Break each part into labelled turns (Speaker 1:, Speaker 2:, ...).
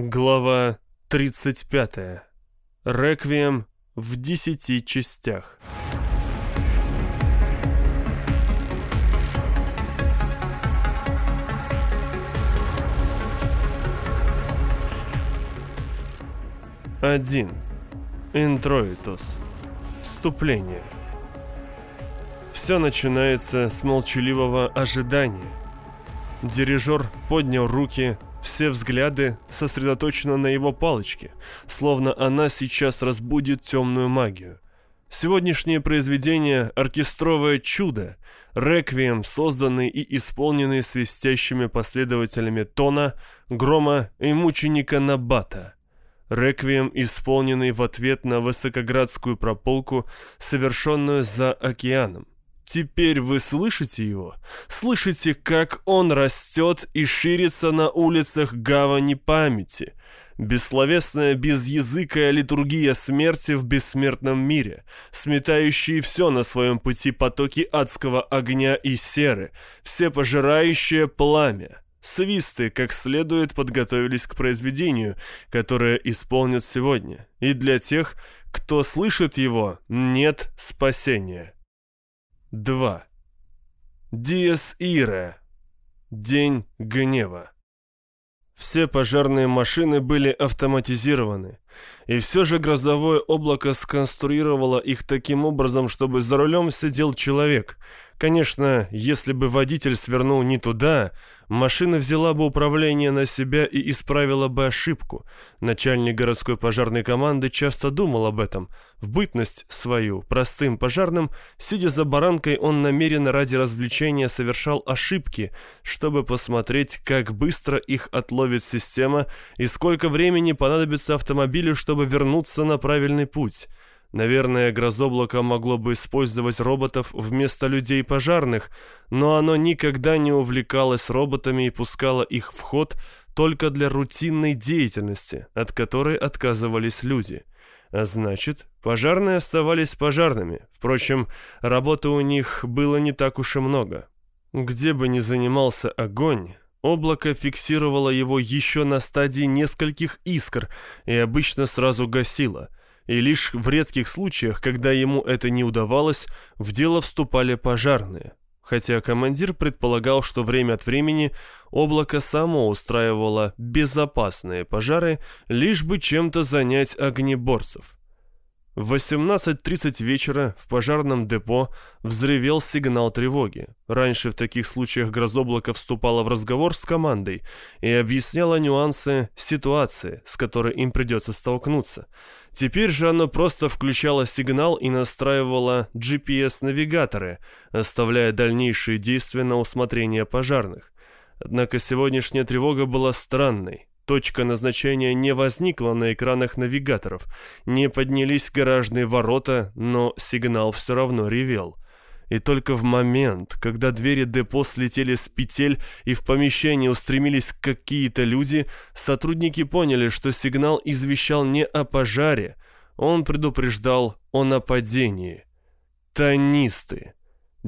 Speaker 1: Глава 35. Реквием в десяти частях. Один. Интроитус. Вступление. Все начинается с молчаливого ожидания. Дирижер поднял руки, все взгляды сосредоточены на его палочке, словно она сейчас разбудит темную магию. Сегодняшнее произведение — оркестровое чудо, реквием, созданный и исполненный свистящими последователями тона, грома и мученика Набата. Реквием, исполненный в ответ на высокоградскую прополку, совершенную за океаном. Теперь вы слышите его? Слышите, как он растет и ширится на улицах гавани памяти? Бессловесная безязыкая литургия смерти в бессмертном мире, сметающие все на своем пути потоки адского огня и серы, все пожирающее пламя. Свисты, как следует, подготовились к произведению, которое исполнят сегодня. И для тех, кто слышит его, нет спасения. 2. Диес Ире. День гнева. Все пожарные машины были автоматизированы, и все же грозовое облако сконструировало их таким образом, чтобы за рулем сидел человек – Конечно, если бы водитель свернул не туда, машина взяла бы управление на себя и исправила бы ошибку. Начальник городской пожарной команды часто думал об этом. В бытность свою, простым пожарным, сидя за баранкой, он намеренно ради развлечения совершал ошибки, чтобы посмотреть, как быстро их отловит система и сколько времени понадобится автомобилю, чтобы вернуться на правильный путь. Наверное, грозоблако могло бы использовать роботов вместо людей пожарных, но оно никогда не увлекалось роботами и пускало их в ход только для рутинной деятельности, от которой отказывались люди. А значит, пожарные оставались пожарными. Впрочем, работы у них было не так уж и много. Где бы ни занимался огонь, облако фиксировало его еще на стадии нескольких искр и обычно сразу гасило – и лишь в редких случаях, когда ему это не удавалось, в дело вступали пожарные. Хотя командир предполагал, что время от времени облако само устраивало безопасные пожары, лишь бы чем-то занять огнеборцев. В 18.30 вечера в пожарном депо взревел сигнал тревоги. Раньше в таких случаях грозоблако вступало в разговор с командой и объясняло нюансы ситуации, с которой им придется столкнуться. Теперь же оно просто включало сигнал и настраивало GPS-навигаторы, оставляя дальнейшие действия на усмотрение пожарных. Однако сегодняшняя тревога была странной. Точка назначения не возникла на экранах навигаторов, не поднялись гаражные ворота, но сигнал все равно ревел. И только в момент, когда двери депо слетели с петель и в помещении устремились какие-то люди, сотрудники поняли, что сигнал извещал не о пожаре, он предупреждал о нападении. Тонисты.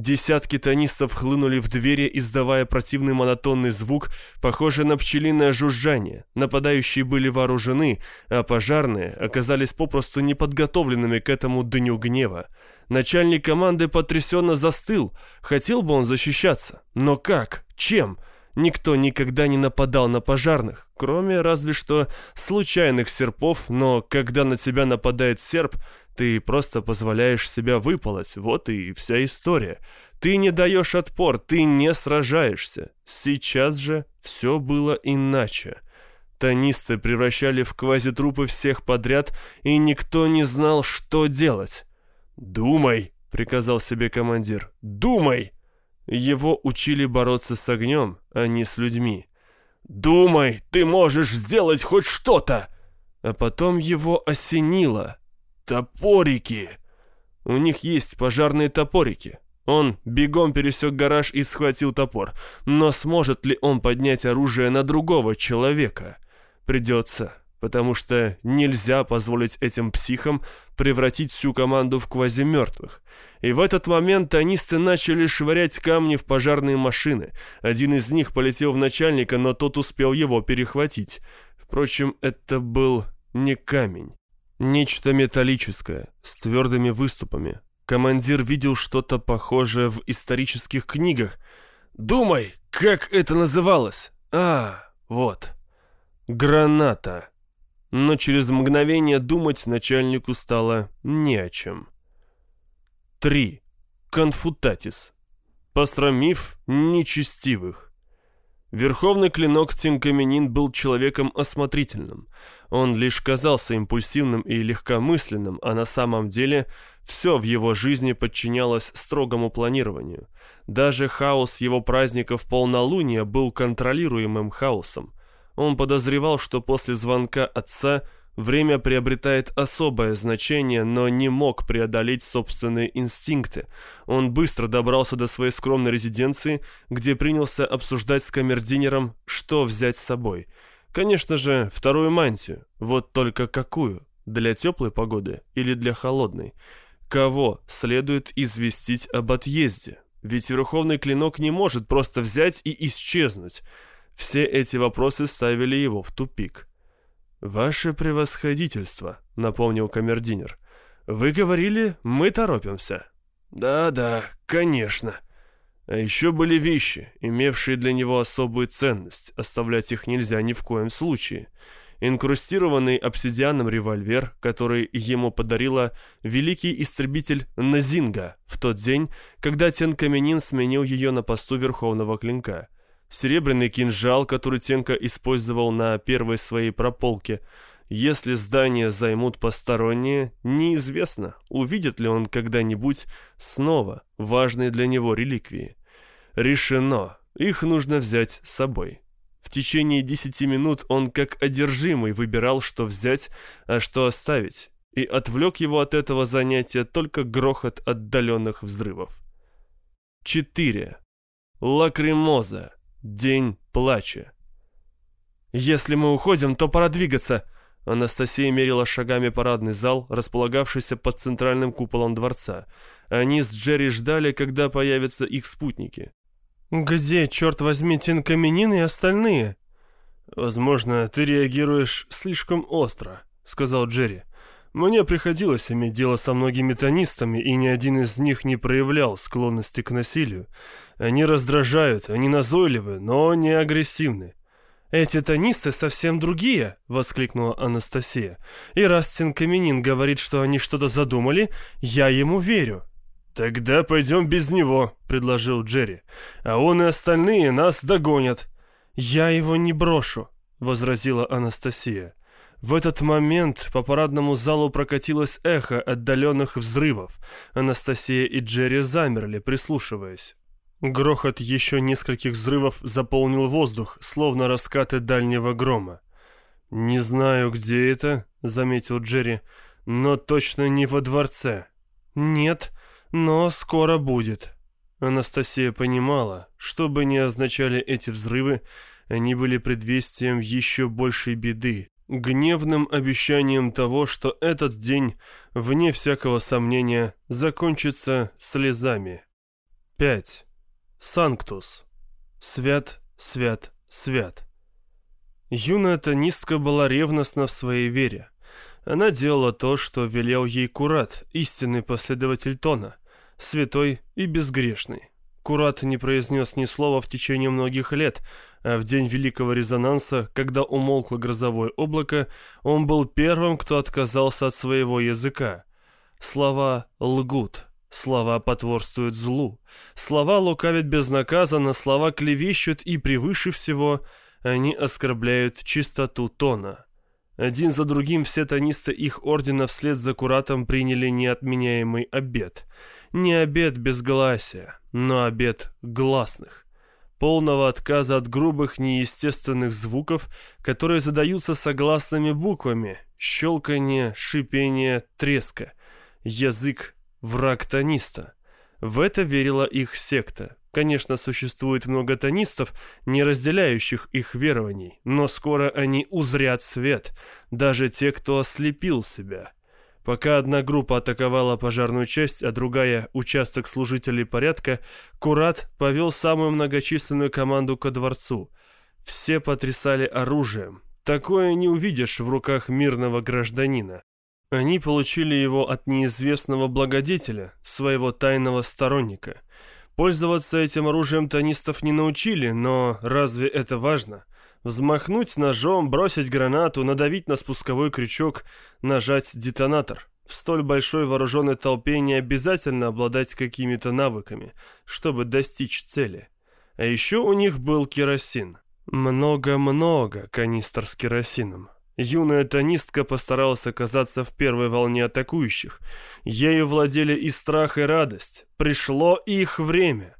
Speaker 1: Десятки тонистов хлынули в двери, издавая противный монотонный звук, похожий на пчелиное жужжание. Нападающие были вооружены, а пожарные оказались попросту неподготовленными к этому дню гнева. Начальник команды потрясенно застыл. Хотел бы он защищаться. Но как? Чем? Никто никогда не нападал на пожарных, кроме разве что случайных серпов, но когда на тебя нападает серп, ты просто позволяешь себя выполоть, вот и вся история. Ты не даешь отпор, ты не сражаешься. Сейчас же все было иначе. Тонисты превращали в квазитрупы всех подряд, и никто не знал, что делать. «Думай!» — приказал себе командир. «Думай!» Его учили бороться с огнем, а не с людьми. «Думай, ты можешь сделать хоть что-то!» А потом его осенило. «Топорики!» У них есть пожарные топорики. Он бегом пересек гараж и схватил топор. Но сможет ли он поднять оружие на другого человека? Придется потому что нельзя позволить этим психам превратить всю команду в квазимертвых. И в этот момент тонисты начали швырять камни в пожарные машины. Один из них полетел в начальника, но тот успел его перехватить. Впрочем, это был не камень. Нечто металлическое, с твердыми выступами. Командир видел что-то похожее в исторических книгах. «Думай, как это называлось?» «А, вот. Граната». Но через мгновение думать начальнику стало не о чем. 3. Конфутатис. Постромив нечестивых. Верховный клинок Тинкаменин был человеком осмотрительным. Он лишь казался импульсивным и легкомысленным, а на самом деле все в его жизни подчинялось строгому планированию. Даже хаос его праздников полнолуния был контролируемым хаосом. Он подозревал, что после звонка отца – Время приобретает особое значение, но не мог преодолеть собственные инстинкты. Он быстро добрался до своей скромной резиденции, где принялся обсуждать с камердинером, что взять с собой. Конечно же, вторую мантию. Вот только какую? Для теплой погоды или для холодной? Кого следует известить об отъезде? Ведь Верховный Клинок не может просто взять и исчезнуть. Все эти вопросы ставили его в тупик. «Ваше превосходительство», — напомнил камердинер. «Вы говорили, мы торопимся». «Да-да, конечно». А еще были вещи, имевшие для него особую ценность. Оставлять их нельзя ни в коем случае. Инкрустированный обсидианом револьвер, который ему подарила великий истребитель Назинга в тот день, когда Тенкаменин сменил ее на посту Верховного Клинка — серебряный кинжал, который Тенка использовал на первой своей прополке. Если здание займут посторонние, неизвестно, увидит ли он когда-нибудь снова важные для него реликвии. Решено, их нужно взять с собой. В течение десяти минут он как одержимый выбирал, что взять, а что оставить, и отвлек его от этого занятия только грохот отдаленных взрывов. 4. Лакримоза. День плача. «Если мы уходим, то пора двигаться!» Анастасия мерила шагами парадный зал, располагавшийся под центральным куполом дворца. Они с Джерри ждали, когда появятся их спутники. «Где, черт возьми, Тинкаменин и остальные?» «Возможно, ты реагируешь слишком остро», — сказал Джерри. Мне приходилось иметь дело со многими тонистами, и ни один из них не проявлял склонности к насилию. Они раздражают, они назойливы, но не агрессивны. «Эти тонисты совсем другие!» — воскликнула Анастасия. «И раз Тинкаменин говорит, что они что-то задумали, я ему верю». «Тогда пойдем без него», — предложил Джерри. «А он и остальные нас догонят». «Я его не брошу», — возразила Анастасия. В этот момент по парадному залу прокатилось эхо отдаленных взрывов. Анастасия и Джерри замерли, прислушиваясь. Грохот еще нескольких взрывов заполнил воздух, словно раскаты дальнего грома. «Не знаю, где это», — заметил Джерри, — «но точно не во дворце». «Нет, но скоро будет». Анастасия понимала, что бы ни означали эти взрывы, они были предвестием еще большей беды, гневным обещанием того, что этот день, вне всякого сомнения, закончится слезами. 5. Санктус. Свят, свят, свят. Юная тонистка была ревностна в своей вере. Она делала то, что велел ей Курат, истинный последователь Тона, святой и безгрешный. Курат не произнес ни слова в течение многих лет, а в день Великого Резонанса, когда умолкло грозовое облако, он был первым, кто отказался от своего языка. Слова лгут, слова потворствуют злу, слова лукавят безнаказанно, слова клевещут и, превыше всего, они оскорбляют чистоту тона. Один за другим все тонисты их ордена вслед за Куратом приняли неотменяемый обет. Не обет безгласия, но обет гласных полного отказа от грубых неестественных звуков, которые задаются согласными буквами, щелканье, шипение, треска. Язык – враг тониста. В это верила их секта. Конечно, существует много тонистов, не разделяющих их верований, но скоро они узрят свет, даже те, кто ослепил себя – Пока одна группа атаковала пожарную часть, а другая – участок служителей порядка, Курат повел самую многочисленную команду ко дворцу. Все потрясали оружием. Такое не увидишь в руках мирного гражданина. Они получили его от неизвестного благодетеля, своего тайного сторонника. Пользоваться этим оружием тонистов не научили, но разве это важно? Взмахнуть ножом, бросить гранату, надавить на спусковой крючок, нажать детонатор. В столь большой вооруженной толпе не обязательно обладать какими-то навыками, чтобы достичь цели. А еще у них был керосин. Много-много канистр с керосином. Юная тонистка постаралась оказаться в первой волне атакующих. Ею владели и страх, и радость. Пришло их время.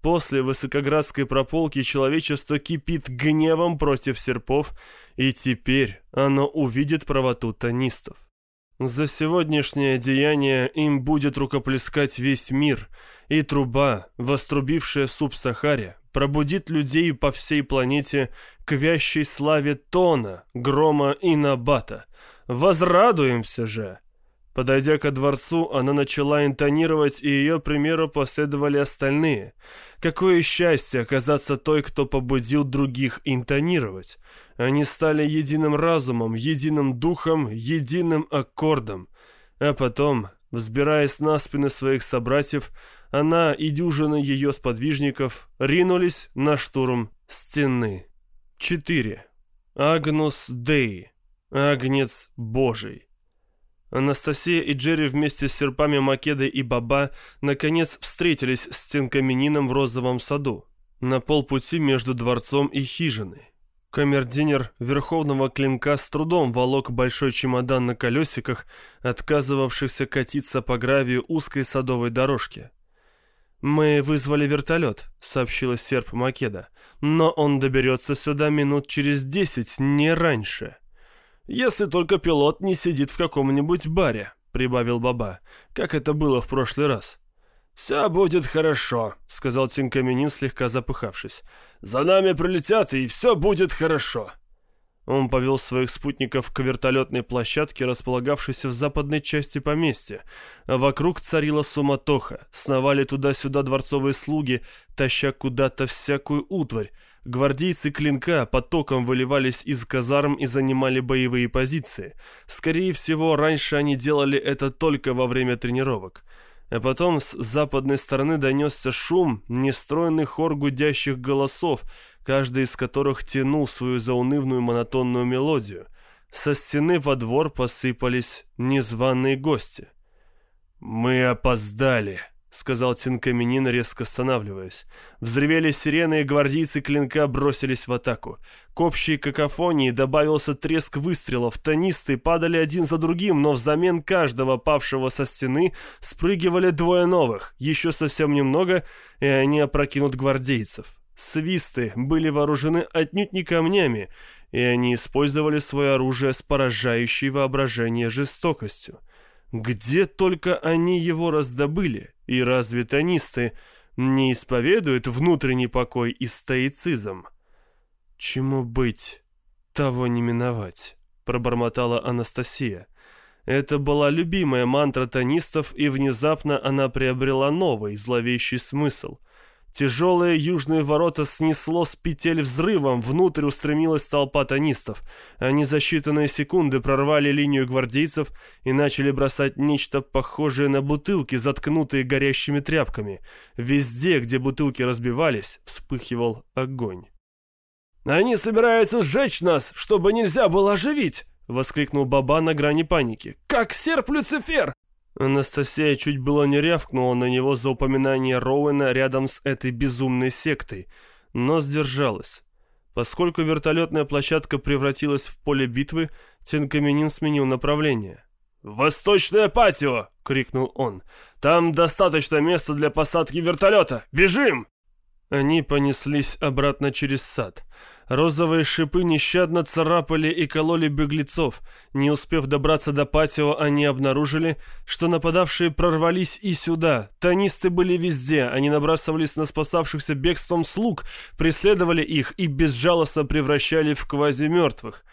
Speaker 1: После высокоградской прополки человечество кипит гневом против серпов, и теперь оно увидит правоту тонистов. За сегодняшнее деяние им будет рукоплескать весь мир, и труба, вострубившая суб-Сахаре, пробудит людей по всей планете к вящей славе Тона, Грома и Набата. Возрадуемся же! Подойдя ко дворцу, она начала интонировать, и ее примеру последовали остальные. Какое счастье оказаться той, кто побудил других интонировать. Они стали единым разумом, единым духом, единым аккордом. А потом, взбираясь на спины своих собратьев, она и дюжина ее сподвижников ринулись на штурм стены. 4. Агнус Дей. Агнец Божий. Анастасия и Джерри вместе с серпами Македы и Баба наконец встретились с Тинкаменином в розовом саду, на полпути между дворцом и хижиной. Камердинер Верховного Клинка с трудом волок большой чемодан на колесиках, отказывавшихся катиться по гравию узкой садовой дорожки. «Мы вызвали вертолет», — сообщила серп Македа. «Но он доберется сюда минут через десять, не раньше». «Если только пилот не сидит в каком-нибудь баре», — прибавил Баба, «как это было в прошлый раз». «Все будет хорошо», — сказал Тинкаменин, слегка запыхавшись. «За нами прилетят, и все будет хорошо». Он повел своих спутников к вертолетной площадке, располагавшейся в западной части поместья. вокруг царила суматоха. Сновали туда-сюда дворцовые слуги, таща куда-то всякую утварь. Гвардейцы клинка потоком выливались из казарм и занимали боевые позиции. Скорее всего, раньше они делали это только во время тренировок. А потом с западной стороны донесся шум, нестроенный хор гудящих голосов, каждый из которых тянул свою заунывную монотонную мелодию. Со стены во двор посыпались незваные гости. «Мы опоздали», — сказал Тинкаменин, резко останавливаясь. Взревели сирены, и гвардейцы клинка бросились в атаку. К общей какофонии добавился треск выстрелов. Тонисты падали один за другим, но взамен каждого павшего со стены спрыгивали двое новых. Еще совсем немного, и они опрокинут гвардейцев. Свисты были вооружены отнюдь не камнями, и они использовали свое оружие с поражающей воображение жестокостью. Где только они его раздобыли? И разве тонисты не исповедуют внутренний покой и стоицизм? Чему быть, того не миновать, пробормотала Анастасия. Это была любимая мантра тонистов, и внезапно она приобрела новый, зловещий смысл — Тяжелые южные ворота снесло с петель взрывом, внутрь устремилась толпа тонистов. Они за считанные секунды прорвали линию гвардейцев и начали бросать нечто похожее на бутылки, заткнутые горящими тряпками. Везде, где бутылки разбивались, вспыхивал огонь. «Они собираются сжечь нас, чтобы нельзя было оживить!» — воскликнул Баба на грани паники. «Как серп Люцифер! Анастасия чуть было не рявкнула на него за упоминание Роуэна рядом с этой безумной сектой, но сдержалась. Поскольку вертолетная площадка превратилась в поле битвы, Тенкаменин сменил направление. «Восточное патио!» — крикнул он. «Там достаточно места для посадки вертолета! Бежим!» Они понеслись обратно через сад. Розовые шипы нещадно царапали и кололи беглецов. Не успев добраться до патио, они обнаружили, что нападавшие прорвались и сюда. Тонисты были везде, они набрасывались на спасавшихся бегством слуг, преследовали их и безжалостно превращали в квазимертвых.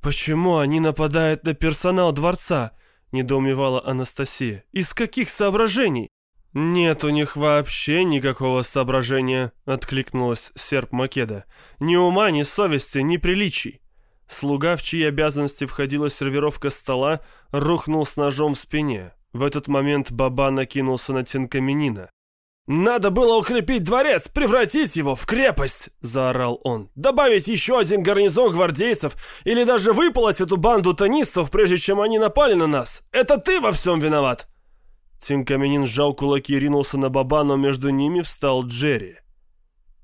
Speaker 1: «Почему они нападают на персонал дворца?» — недоумевала Анастасия. «Из каких соображений?» «Нет у них вообще никакого соображения», — откликнулась серп Македа. «Ни ума, ни совести, ни приличий». Слуга, в чьи обязанности входила сервировка стола, рухнул с ножом в спине. В этот момент Баба накинулся на Тинкаменина. «Надо было укрепить дворец, превратить его в крепость!» — заорал он. «Добавить еще один гарнизон гвардейцев или даже выполоть эту банду тонистов, прежде чем они напали на нас! Это ты во всем виноват!» Тим Каменин сжал кулаки и ринулся на Баба, но между ними встал Джерри.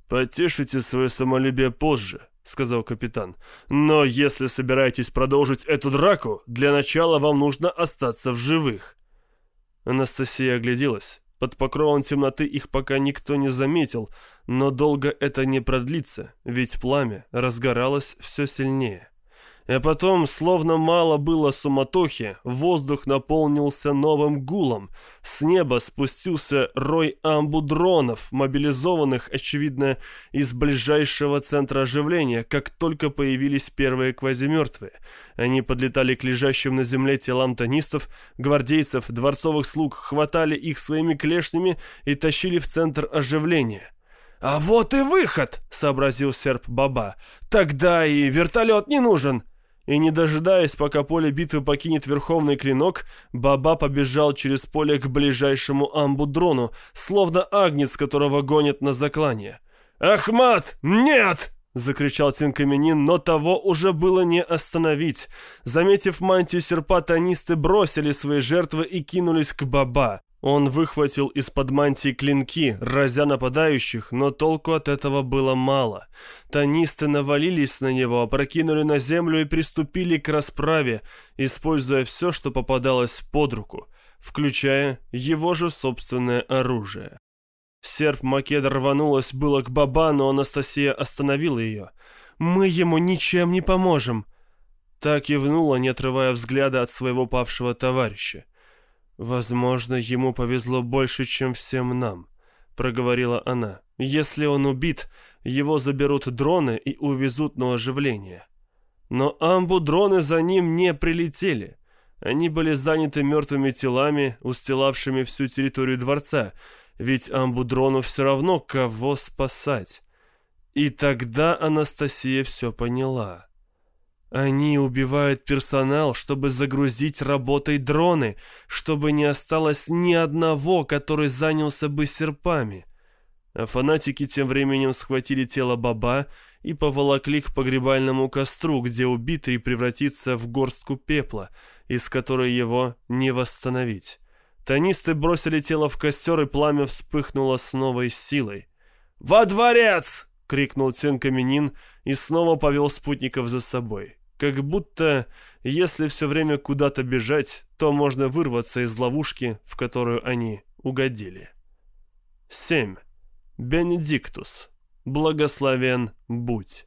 Speaker 1: «Потешите свое самолюбие позже», — сказал капитан. «Но если собираетесь продолжить эту драку, для начала вам нужно остаться в живых». Анастасия огляделась. Под покровом темноты их пока никто не заметил, но долго это не продлится, ведь пламя разгоралось все сильнее. А потом, словно мало было суматохи, воздух наполнился новым гулом. С неба спустился рой амбудронов, мобилизованных, очевидно, из ближайшего центра оживления, как только появились первые квазимертвые. Они подлетали к лежащим на земле телам тонистов, гвардейцев, дворцовых слуг, хватали их своими клешнями и тащили в центр оживления. «А вот и выход!» — сообразил серп Баба. «Тогда и вертолет не нужен!» И не дожидаясь, пока поле битвы покинет верховный клинок, Баба побежал через поле к ближайшему амбудрону, словно агнец, которого гонят на заклание. «Ахмат, нет!» — закричал Тинкаменин, но того уже было не остановить. Заметив мантию серпа, тонисты бросили свои жертвы и кинулись к Баба. Он выхватил из-под мантии клинки, разя нападающих, но толку от этого было мало. Тонисты навалились на него, опрокинули на землю и приступили к расправе, используя все, что попадалось под руку, включая его же собственное оружие. Серп Македа рванулась было к Баба, но Анастасия остановила ее. «Мы ему ничем не поможем!» Так кивнула, не отрывая взгляда от своего павшего товарища. «Возможно, ему повезло больше, чем всем нам», — проговорила она. «Если он убит, его заберут дроны и увезут на оживление». Но амбу-дроны за ним не прилетели. Они были заняты мертвыми телами, устилавшими всю территорию дворца, ведь амбудрону все равно кого спасать. И тогда Анастасия все поняла. Они убивают персонал, чтобы загрузить работой дроны, чтобы не осталось ни одного, который занялся бы серпами. А фанатики тем временем схватили тело Баба и поволокли к погребальному костру, где убитый превратится в горстку пепла, из которой его не восстановить. Тонисты бросили тело в костер, и пламя вспыхнуло с новой силой. «Во дворец!» — крикнул Тенкаменин и снова повел спутников за собой. Как будто, если все время куда-то бежать, то можно вырваться из ловушки, в которую они угодили. 7. Бенедиктус. Благословен будь.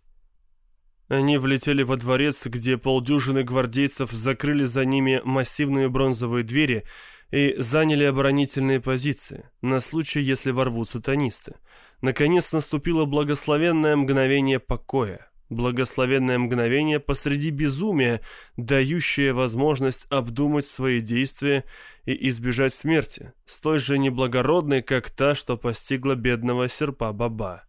Speaker 1: Они влетели во дворец, где полдюжины гвардейцев закрыли за ними массивные бронзовые двери и заняли оборонительные позиции, на случай, если ворвутся тонисты. Наконец наступило благословенное мгновение покоя. Благословенное мгновение посреди безумия, дающее возможность обдумать свои действия и избежать смерти, столь же неблагородной, как та, что постигла бедного серпа Баба.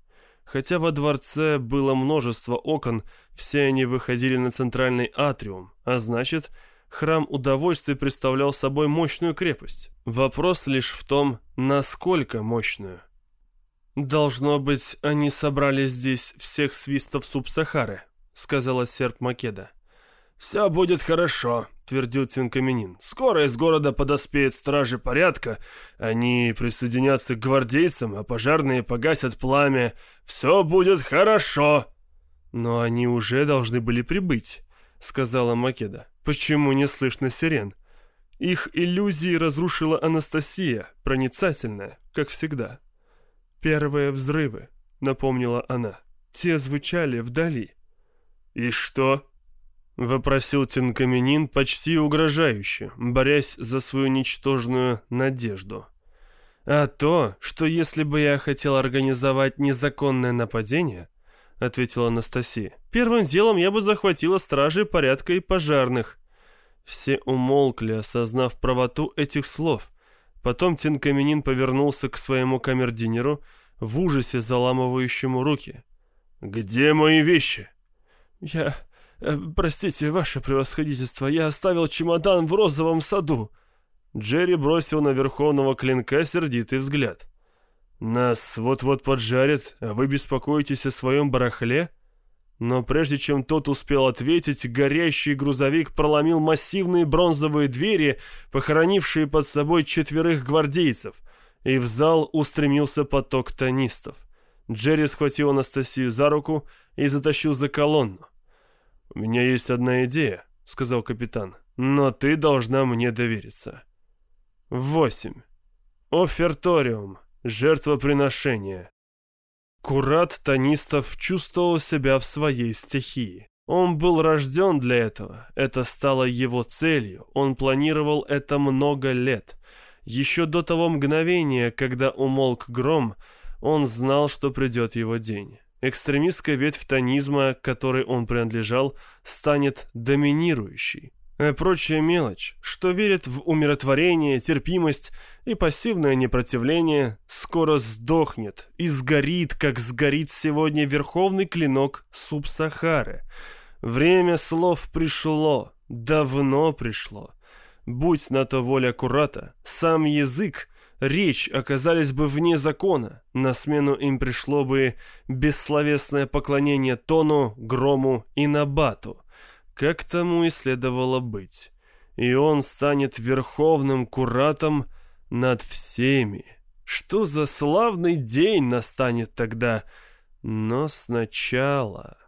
Speaker 1: Хотя во дворце было множество окон, все они выходили на центральный атриум, а значит, храм удовольствия представлял собой мощную крепость. Вопрос лишь в том, насколько мощную. «Должно быть, они собрали здесь всех свистов Субсахары», — сказала серп Македа. «Все будет хорошо», — твердил Тинкаменин. «Скоро из города подоспеют стражи порядка. Они присоединятся к гвардейцам, а пожарные погасят пламя. Все будет хорошо». «Но они уже должны были прибыть», — сказала Македа. «Почему не слышно сирен?» Их иллюзии разрушила Анастасия, проницательная, как всегда. «Первые взрывы», — напомнила она. «Те звучали вдали». «И что?» — вопросил Тинкаменин почти угрожающе, борясь за свою ничтожную надежду. «А то, что если бы я хотел организовать незаконное нападение, — ответила Анастасия, — первым делом я бы захватила стражи порядка и пожарных». Все умолкли, осознав правоту этих слов — Потом Тинкаменин повернулся к своему камердинеру, в ужасе заламывающему руки. «Где мои вещи?» «Я... Э, «Простите, ваше превосходительство, я оставил чемодан в розовом саду». Джерри бросил на верховного клинка сердитый взгляд. «Нас вот-вот поджарят, а вы беспокоитесь о своем барахле?» Но прежде чем тот успел ответить, горящий грузовик проломил массивные бронзовые двери, похоронившие под собой четверых гвардейцев, и в зал устремился поток тонистов. Джерри схватил Анастасию за руку и затащил за колонну. «У меня есть одна идея», — сказал капитан, — «но ты должна мне довериться». Восемь. Оферториум. Жертвоприношение. Курат Танистов чувствовал себя в своей стихии. Он был рожден для этого, это стало его целью, он планировал это много лет. Еще до того мгновения, когда умолк гром, он знал, что придет его день. Экстремистская ветвь тонизма, которой он принадлежал, станет доминирующей. А прочая мелочь, что верит в умиротворение, терпимость и пассивное непротивление, скоро сдохнет и сгорит, как сгорит сегодня верховный клинок Субсахары. Время слов пришло, давно пришло. Будь на то воля Курата, сам язык, речь оказались бы вне закона, на смену им пришло бы бессловесное поклонение Тону, Грому и Набату — как тому и следовало быть. И он станет верховным куратом над всеми. Что за славный день настанет тогда? Но сначала...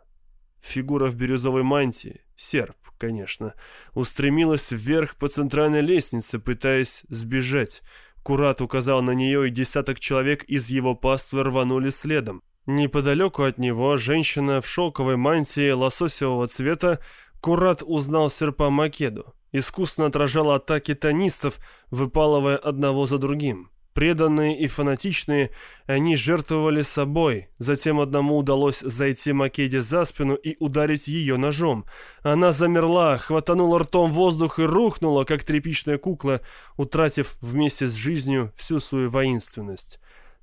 Speaker 1: Фигура в бирюзовой мантии, серп, конечно, устремилась вверх по центральной лестнице, пытаясь сбежать. Курат указал на нее, и десяток человек из его паствы рванули следом. Неподалеку от него женщина в шелковой мантии лососевого цвета Курат узнал серпа Македу. Искусно отражал атаки тонистов, выпалывая одного за другим. Преданные и фанатичные, они жертвовали собой. Затем одному удалось зайти Македе за спину и ударить ее ножом. Она замерла, хватанула ртом воздух и рухнула, как тряпичная кукла, утратив вместе с жизнью всю свою воинственность.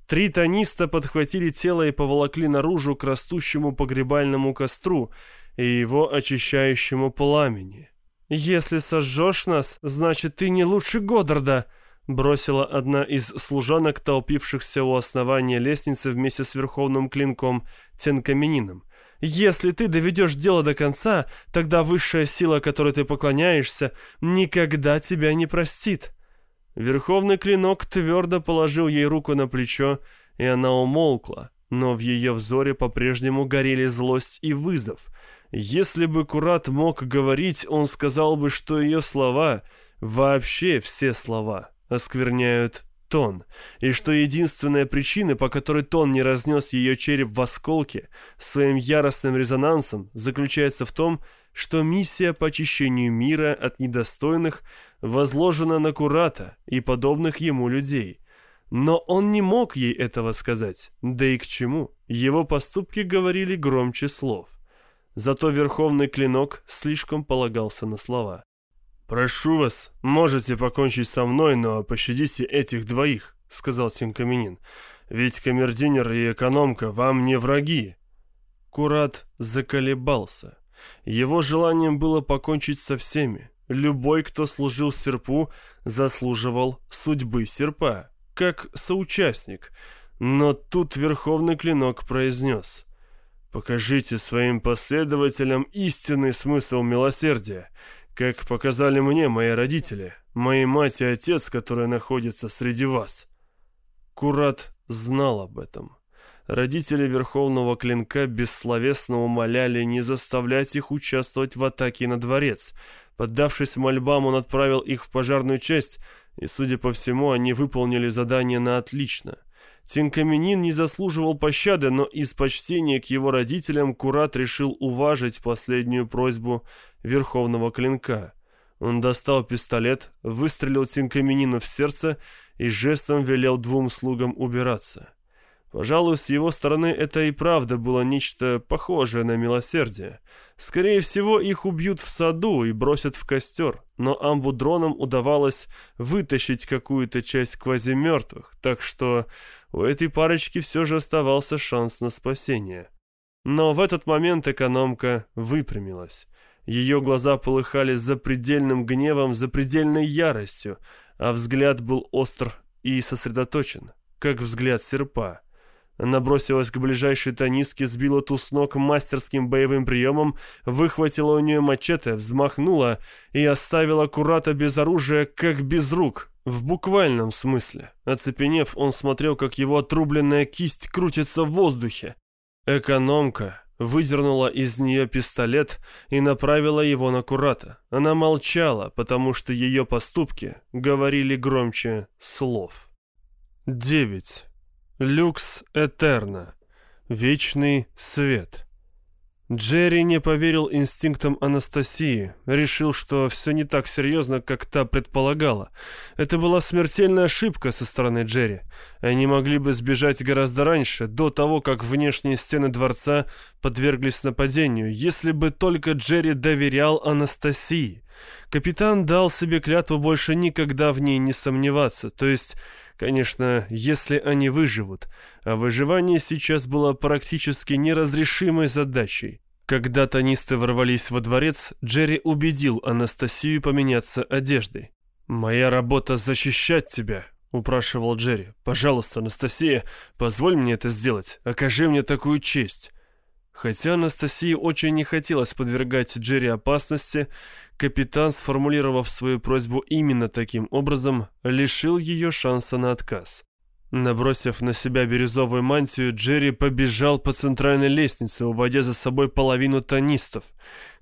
Speaker 1: Три тониста подхватили тело и поволокли наружу к растущему погребальному костру — и его очищающему пламени. «Если сожжешь нас, значит, ты не лучше Годдарда», бросила одна из служанок, толпившихся у основания лестницы вместе с верховным клинком Тенкаменином. «Если ты доведешь дело до конца, тогда высшая сила, которой ты поклоняешься, никогда тебя не простит». Верховный клинок твердо положил ей руку на плечо, и она умолкла, но в ее взоре по-прежнему горели злость и вызов — если бы Курат мог говорить, он сказал бы, что ее слова, вообще все слова, оскверняют тон, и что единственная причина, по которой тон не разнес ее череп в осколке своим яростным резонансом, заключается в том, что миссия по очищению мира от недостойных возложена на Курата и подобных ему людей. Но он не мог ей этого сказать, да и к чему, его поступки говорили громче слов. Зато верховный клинок слишком полагался на слова. «Прошу вас, можете покончить со мной, но пощадите этих двоих», — сказал Тинкаменин. «Ведь камердинер и экономка вам не враги». Курат заколебался. Его желанием было покончить со всеми. Любой, кто служил серпу, заслуживал судьбы серпа, как соучастник. Но тут верховный клинок произнес — Покажите своим последователям истинный смысл милосердия, как показали мне мои родители, мои мать и отец, которые находятся среди вас. Курат знал об этом. Родители Верховного Клинка бессловесно умоляли не заставлять их участвовать в атаке на дворец. Поддавшись мольбам, он отправил их в пожарную часть, и, судя по всему, они выполнили задание на отлично — Тинкаменин не заслуживал пощады, но из почтения к его родителям Курат решил уважить последнюю просьбу Верховного Клинка. Он достал пистолет, выстрелил Тинкаменину в сердце и жестом велел двум слугам убираться. Пожалуй, с его стороны это и правда было нечто похожее на милосердие. Скорее всего, их убьют в саду и бросят в костер, но амбудронам удавалось вытащить какую-то часть квазимертвых, так что у этой парочки все же оставался шанс на спасение. Но в этот момент экономка выпрямилась. Ее глаза полыхали запредельным гневом, запредельной яростью, а взгляд был остр и сосредоточен, как взгляд серпа. Она бросилась к ближайшей тонистке, сбила ту с ног мастерским боевым приемом, выхватила у нее мачете, взмахнула и оставила Курата без оружия, как без рук, в буквальном смысле. Оцепенев, он смотрел, как его отрубленная кисть крутится в воздухе. Экономка выдернула из нее пистолет и направила его на Курата. Она молчала, потому что ее поступки говорили громче слов. Девять. Люкс Этерна. Вечный свет. Джерри не поверил инстинктам Анастасии, решил, что все не так серьезно, как та предполагала. Это была смертельная ошибка со стороны Джерри. Они могли бы сбежать гораздо раньше, до того, как внешние стены дворца подверглись нападению, если бы только Джерри доверял Анастасии. Капитан дал себе клятву больше никогда в ней не сомневаться, то есть Конечно, если они выживут, а выживание сейчас было практически неразрешимой задачей. Когда тонисты ворвались во дворец, Джерри убедил Анастасию поменяться одеждой. «Моя работа защищать тебя», — упрашивал Джерри. «Пожалуйста, Анастасия, позволь мне это сделать. Окажи мне такую честь». Хотя Анастасии очень не хотелось подвергать Джерри опасности, капитан, сформулировав свою просьбу именно таким образом, лишил ее шанса на отказ. Набросив на себя бирюзовую мантию, Джерри побежал по центральной лестнице, уводя за собой половину тонистов.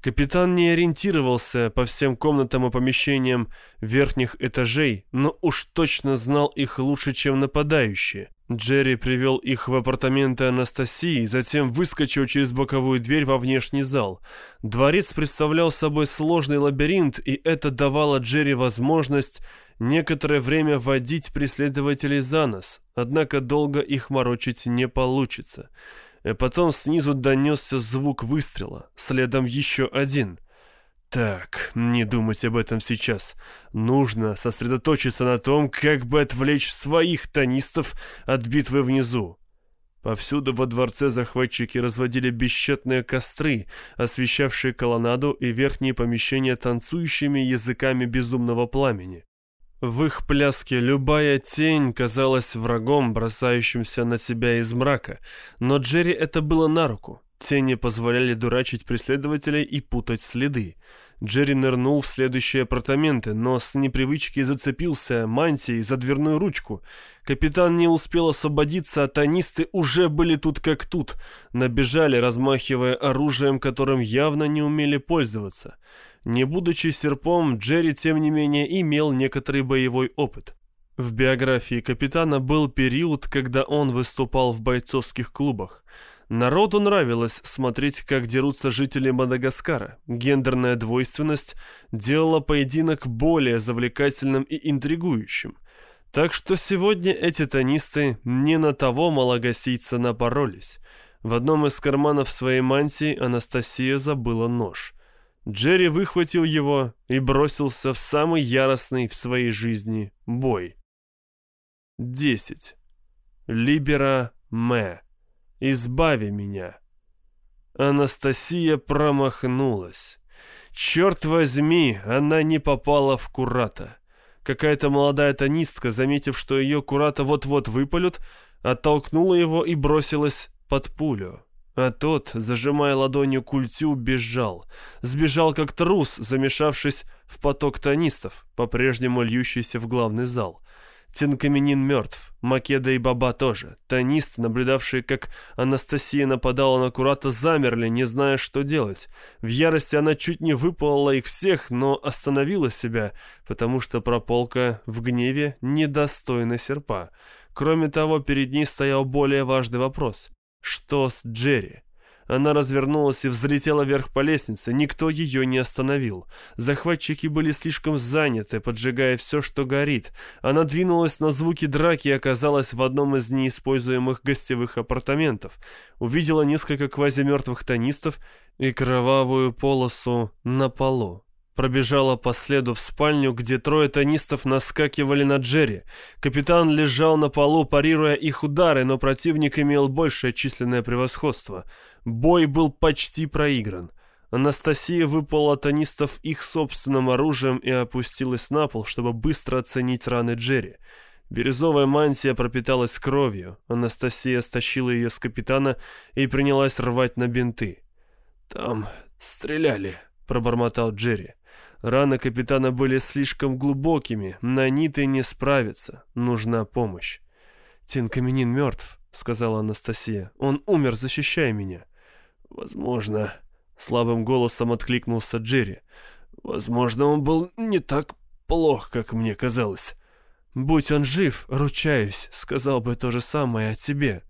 Speaker 1: Капитан не ориентировался по всем комнатам и помещениям верхних этажей, но уж точно знал их лучше, чем нападающие. Джерри привел их в апартаменты Анастасии, затем выскочил через боковую дверь во внешний зал. Дворец представлял собой сложный лабиринт, и это давало Джерри возможность некоторое время водить преследователей за нос, однако долго их морочить не получится. И потом снизу донесся звук выстрела, следом еще один. Так, не думать об этом сейчас. Нужно сосредоточиться на том, как бы отвлечь своих тонистов от битвы внизу. Повсюду во дворце захватчики разводили бесчетные костры, освещавшие колоннаду и верхние помещения танцующими языками безумного пламени. В их пляске любая тень казалась врагом, бросающимся на себя из мрака, но Джерри это было на руку. Тени позволяли дурачить преследователей и путать следы. Джерри нырнул в следующие апартаменты, но с непривычки зацепился мантией за дверную ручку. Капитан не успел освободиться, а тонисты уже были тут как тут. Набежали, размахивая оружием, которым явно не умели пользоваться. Не будучи серпом, Джерри, тем не менее, имел некоторый боевой опыт. В биографии капитана был период, когда он выступал в бойцовских клубах. Народу нравилось смотреть, как дерутся жители Мадагаскара. Гендерная двойственность делала поединок более завлекательным и интригующим. Так что сегодня эти тонисты не на того малагасийца напоролись. В одном из карманов своей мантии Анастасия забыла нож. Джерри выхватил его и бросился в самый яростный в своей жизни бой. 10. Либера Мэ. Избави меня. Анастасия промахнулась. Черт возьми, она не попала в Курата. Какая-то молодая тонистка, заметив, что ее Курата вот-вот выпалют, оттолкнула его и бросилась под пулю. А тот, зажимая ладонью культю, бежал. Сбежал как трус, замешавшись в поток тонистов, по-прежнему льющийся в главный зал. Тинкаменин мертв, Македа и Баба тоже. Тонисты, наблюдавшие, как Анастасия нападала на Курата, замерли, не зная, что делать. В ярости она чуть не выпала их всех, но остановила себя, потому что прополка в гневе недостойна серпа. Кроме того, перед ней стоял более важный вопрос. Что с Джерри? Она развернулась и взлетела вверх по лестнице. Никто ее не остановил. Захватчики были слишком заняты, поджигая все, что горит. Она двинулась на звуки драки и оказалась в одном из неиспользуемых гостевых апартаментов. Увидела несколько квазимертвых тонистов и кровавую полосу на полу пробежала по следу в спальню, где трое тонистов наскакивали на Джерри. Капитан лежал на полу, парируя их удары, но противник имел большее численное превосходство. Бой был почти проигран. Анастасия выпала тонистов их собственным оружием и опустилась на пол, чтобы быстро оценить раны Джерри. Бирюзовая мантия пропиталась кровью. Анастасия стащила ее с капитана и принялась рвать на бинты. «Там стреляли», — пробормотал Джерри. Раны капитана были слишком глубокими, на ниты не справиться, нужна помощь. «Тин Каменин мертв», — сказала Анастасия. «Он умер, защищая меня». «Возможно», — слабым голосом откликнулся Джерри. «Возможно, он был не так плох, как мне казалось». «Будь он жив, ручаюсь, сказал бы то же самое о тебе».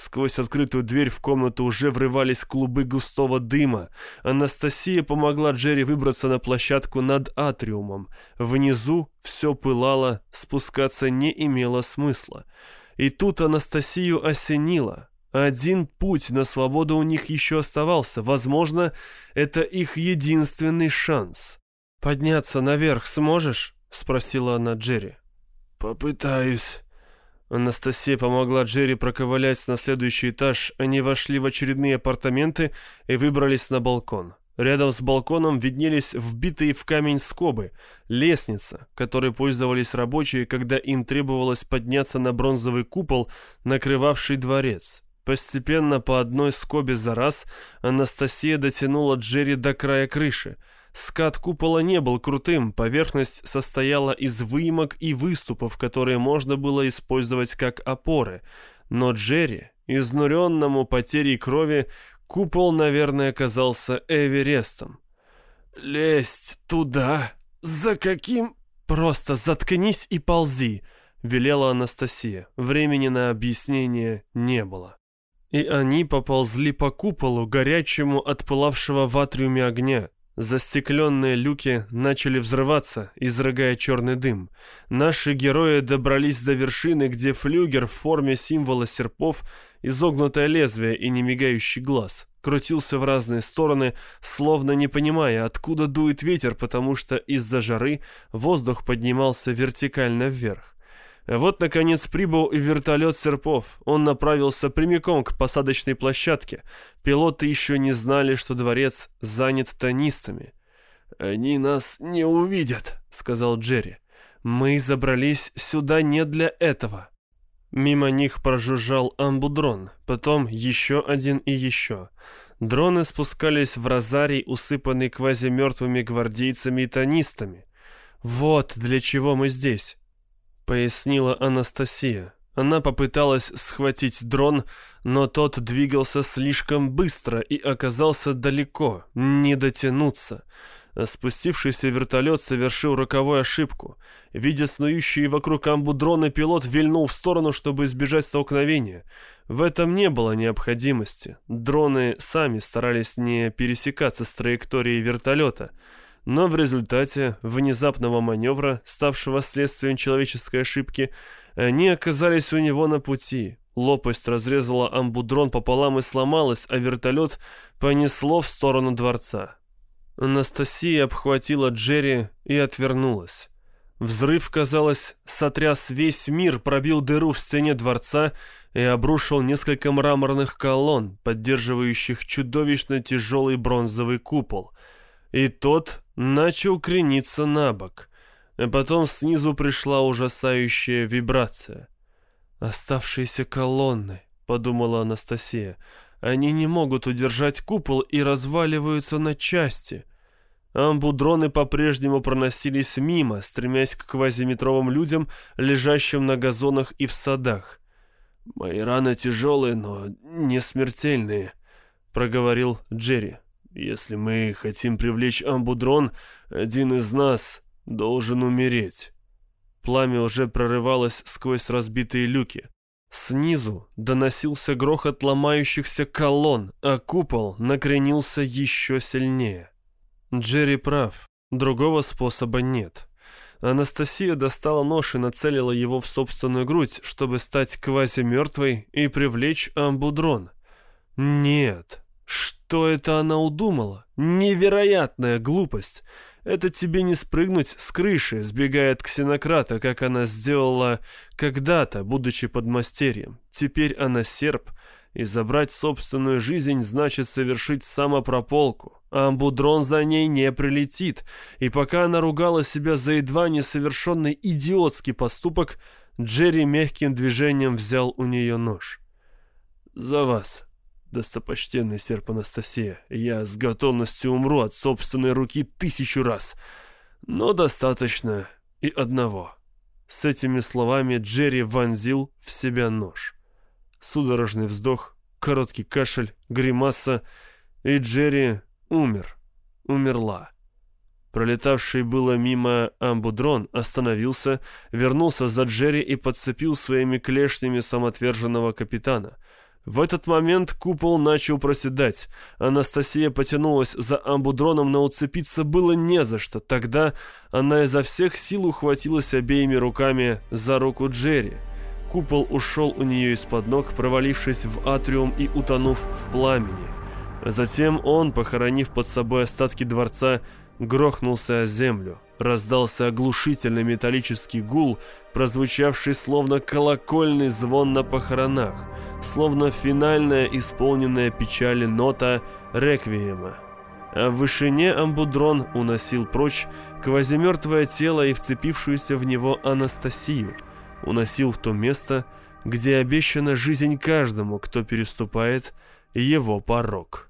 Speaker 1: Сквозь открытую дверь в комнату уже врывались клубы густого дыма. Анастасия помогла Джерри выбраться на площадку над атриумом. Внизу все пылало, спускаться не имело смысла. И тут Анастасию осенило. Один путь на свободу у них еще оставался. Возможно, это их единственный шанс. «Подняться наверх сможешь?» — спросила она Джерри.
Speaker 2: «Попытаюсь».
Speaker 1: Анастасия помогла Джерри проковылять на следующий этаж. Они вошли в очередные апартаменты и выбрались на балкон. Рядом с балконом виднелись вбитые в камень скобы, лестница, которой пользовались рабочие, когда им требовалось подняться на бронзовый купол, накрывавший дворец. Постепенно по одной скобе за раз Анастасия дотянула Джерри до края крыши – Скат купола не был крутым, поверхность состояла из выемок и выступов, которые можно было использовать как опоры. Но Джерри, изнуренному потерей крови, купол, наверное, казался Эверестом.
Speaker 2: «Лезть туда? За каким?»
Speaker 1: «Просто заткнись и ползи», — велела Анастасия. Времени на объяснение не было. И они поползли по куполу, горячему от пылавшего в атриуме огня. Застекленные люки начали взрываться, изрыгая черный дым. Наши герои добрались до вершины, где флюгер в форме символа серпов, изогнутое лезвие и немигающий глаз, крутился в разные стороны, словно не понимая, откуда дует ветер, потому что из-за жары воздух поднимался вертикально вверх. Вот, наконец, прибыл и вертолет Серпов. Он направился прямиком к посадочной площадке. Пилоты еще не знали, что дворец занят тонистами.
Speaker 2: «Они нас не увидят», — сказал Джерри.
Speaker 1: «Мы забрались сюда не для этого». Мимо них прожужжал амбудрон, потом еще один и еще. Дроны спускались в розарий, усыпанный квазимертвыми гвардейцами и тонистами. «Вот для чего мы здесь пояснила Анастасия. Она попыталась схватить дрон, но тот двигался слишком быстро и оказался далеко, не дотянуться. Спустившийся вертолет совершил роковую ошибку. Видя снующие вокруг амбу дроны, пилот вильнул в сторону, чтобы избежать столкновения. В этом не было необходимости. Дроны сами старались не пересекаться с траекторией вертолета но в результате внезапного маневра, ставшего следствием человеческой ошибки, они оказались у него на пути. Лопасть разрезала амбудрон пополам и сломалась, а вертолет понесло в сторону дворца. Анастасия обхватила Джерри и отвернулась. Взрыв, казалось, сотряс весь мир, пробил дыру в стене дворца и обрушил несколько мраморных колонн, поддерживающих чудовищно тяжелый бронзовый купол. И тот начал крениться на бок. А потом снизу пришла ужасающая вибрация. «Оставшиеся колонны», — подумала Анастасия, — «они не могут удержать купол и разваливаются на части». Амбудроны по-прежнему проносились мимо, стремясь к квазиметровым людям, лежащим на газонах и в садах.
Speaker 2: «Мои раны тяжелые, но не смертельные», — проговорил Джерри. Если мы хотим привлечь амбудрон, один из нас должен умереть.
Speaker 1: Пламя уже прорывалось сквозь разбитые люки. Снизу доносился грохот ломающихся колонн, а купол накренился еще сильнее. Джерри прав, другого способа нет. Анастасия достала нож и нацелила его в собственную грудь, чтобы стать квази-мертвой и привлечь амбудрон. Нет, что это она удумала? Невероятная глупость. Это тебе не спрыгнуть с крыши, сбегая от ксенократа, как она сделала когда-то, будучи подмастерьем. Теперь она серп, и забрать собственную жизнь значит совершить самопрополку. А амбудрон за ней не прилетит, и пока она ругала себя за едва несовершенный идиотский поступок, Джерри мягким движением взял у нее нож. «За вас, достопочтенный серп Анастасия, я с готовностью умру от собственной руки тысячу раз, но достаточно и одного». С этими словами Джерри вонзил в себя нож. Судорожный вздох, короткий кашель, гримаса, и Джерри умер. Умерла. Пролетавший было мимо амбудрон остановился, вернулся за Джерри и подцепил своими клешнями самоотверженного капитана — в этот момент купол начал проседать. Анастасия потянулась за амбудроном, но уцепиться было не за что. Тогда она изо всех сил ухватилась обеими руками за руку Джерри. Купол ушел у нее из-под ног, провалившись в атриум и утонув в пламени. Затем он, похоронив под собой остатки дворца, грохнулся о землю. Раздался оглушительный металлический гул, прозвучавший словно колокольный звон на похоронах, словно финальная исполненная печали нота реквиема. А в вышине амбудрон уносил прочь квазимертвое тело и вцепившуюся в него Анастасию, уносил в то место, где обещана жизнь каждому, кто переступает его порог.